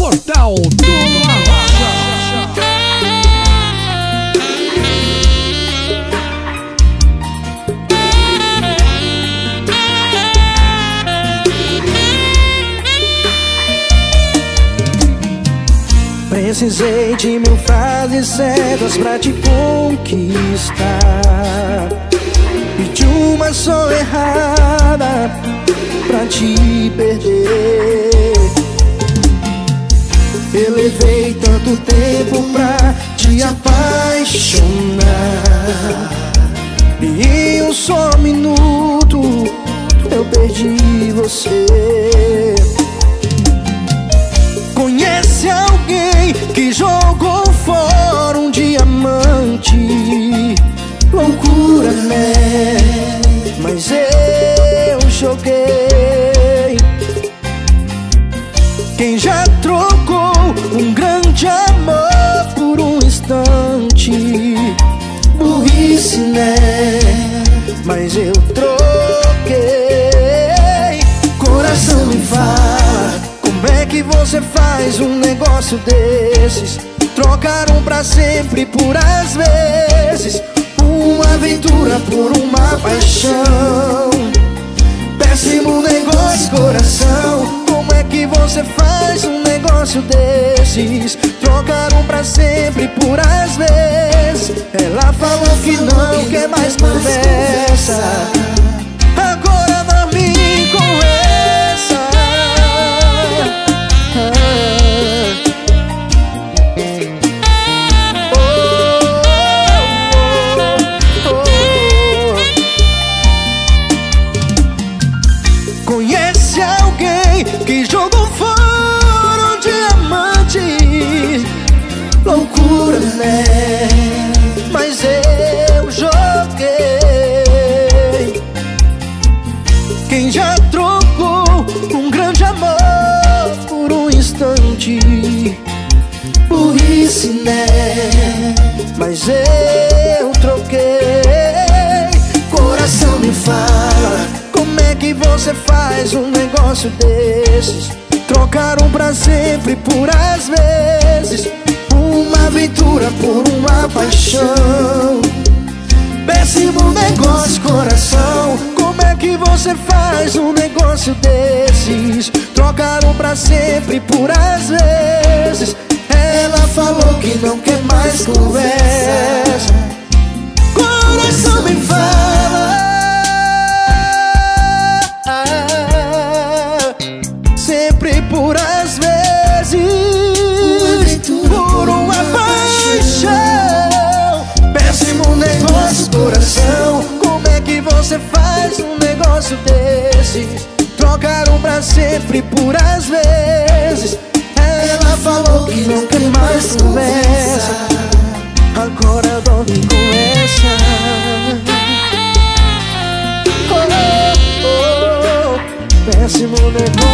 Portal do. Precisei de mil frases certas pra te conquistar E de uma só errada pra te perder Eu levei tanto tempo pra te apaixonar E em um só minuto eu perdi você Conhece alguém que jogou fora um diamante? Loucura, né? Mas eu Mas eu troquei. Coração me fala. Como é que você faz um negócio desses? Trocaram pra sempre por às vezes Uma aventura por uma paixão Péssimo negócio, coração Como é que você faz um negócio desses? Trocaram pra sempre por às vezes falou que não quer mais conversa Quem já trocou um grande amor por um instante? Burrice, né? Mas eu troquei. Coração me fala, como é que você faz um negócio desses? Trocaram pra sempre por às vezes Uma aventura por uma paixão faz um negócio desses? Trocaram pra sempre por às vezes. Ela falou que não quer mais conversa. Coração me fala. Sempre por às vezes. Por uma paixão Péssimo negócio, coração. Como é que você faz um negócio desse? Trocaram pra sempre por às vezes Ela falou que não quer mais conversa Agora dorme com essa oh, oh, oh. Péssimo negócio,